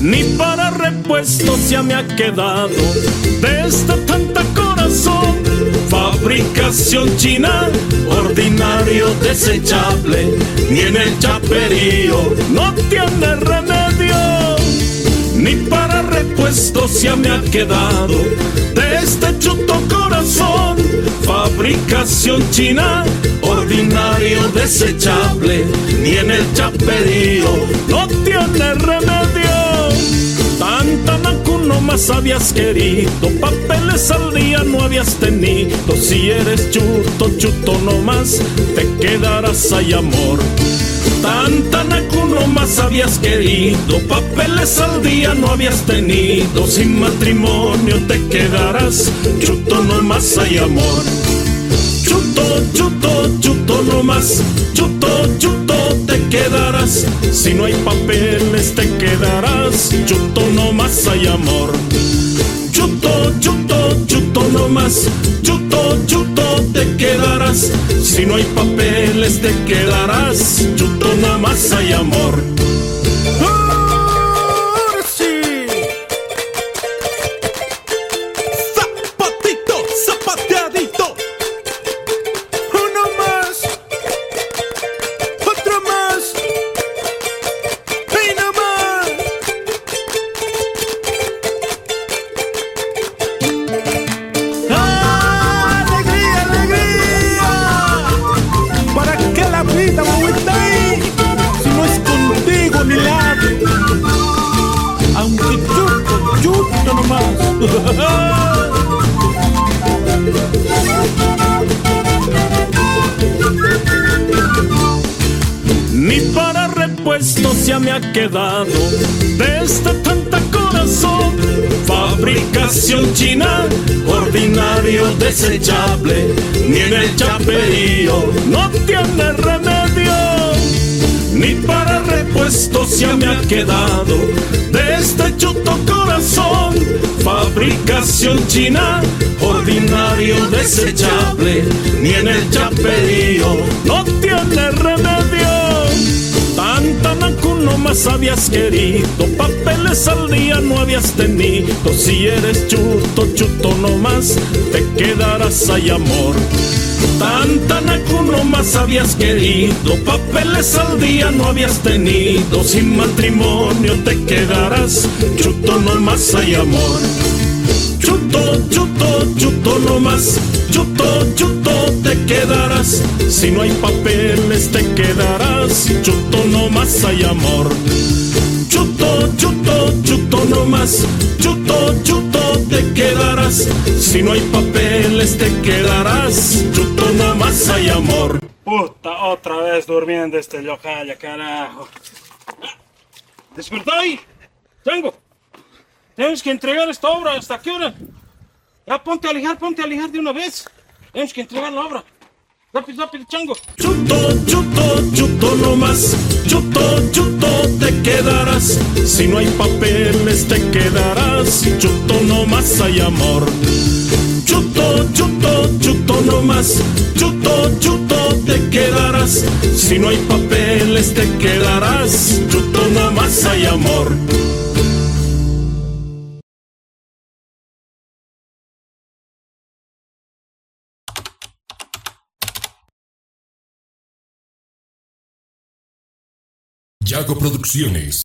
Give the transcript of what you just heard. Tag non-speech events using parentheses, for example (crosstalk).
Ni para repuesto se me ha quedado de esta tanta corazón. Fabricación china, ordinario, desechable, ni en el chaperío no tiene remedio. Ni para repuesto se me ha quedado de este chuto corazón Fabricación china, ordinario, desechable, ni en el chaperío no tiene remedio. Tanta no más habías querido, papeles al día no habías tenido. Si eres chuto, chuto no más, te quedarás ahí amor. Tanta no más habías querido, papeles al día no habías tenido. Sin matrimonio te quedarás, chuto no más hay amor. Chuto, chuto, chuto no más, chuto, chuto te quedarás. Si no hay papeles te quedarás, chuto no más hay amor. Chuto, chuto, chuto no más, chuto, chuto te quedarás. Si no hay papeles te quedarás, chuto no más hay amor. (laughs) Ni para repuestos ya me ha quedado de esta tanta corazón. Fabricación china, ordinario, desechable, ni en el chaperío no tiene remedio. Ni para repuestos ya me ha quedado de chuto Fabricación china, ordinario, desechable, ni en el chaperío no tiene remedio. Tanta no más habías querido, papeles al día no habías tenido. Si eres chuto, chuto no más, te quedarás ahí amor. Tanta nacu no más habías querido, papeles al día no habías tenido. Sin matrimonio te quedarás, chuto no más hay amor. Chuto, chuto, chuto no más, chuto, chuto te quedarás. Si no hay papeles te quedarás, chuto no más hay amor. Chuto, chuto, chuto no más, chuto, chuto quedarás. Si no hay papeles te quedarás, chuto no más hay amor. Puta, otra vez durmiendo este localla, carajo. ¡Despertá ahí! ¡Tengo! Tienes que entregar esta obra. ¿Hasta qué hora? Ya ponte a lijar, ponte a lijar de una vez. Tienes que entregar la obra. Rápido, rápido, chango. Chuto, chuto, chuto no más, chuto, chuto te quedarás. Si no hay papeles te quedarás, chuto no más hay amor. Chuto, chuto, chuto no más, chuto, chuto te quedarás. Si no hay papeles te quedarás, chuto no más hay amor. Yago Producciones.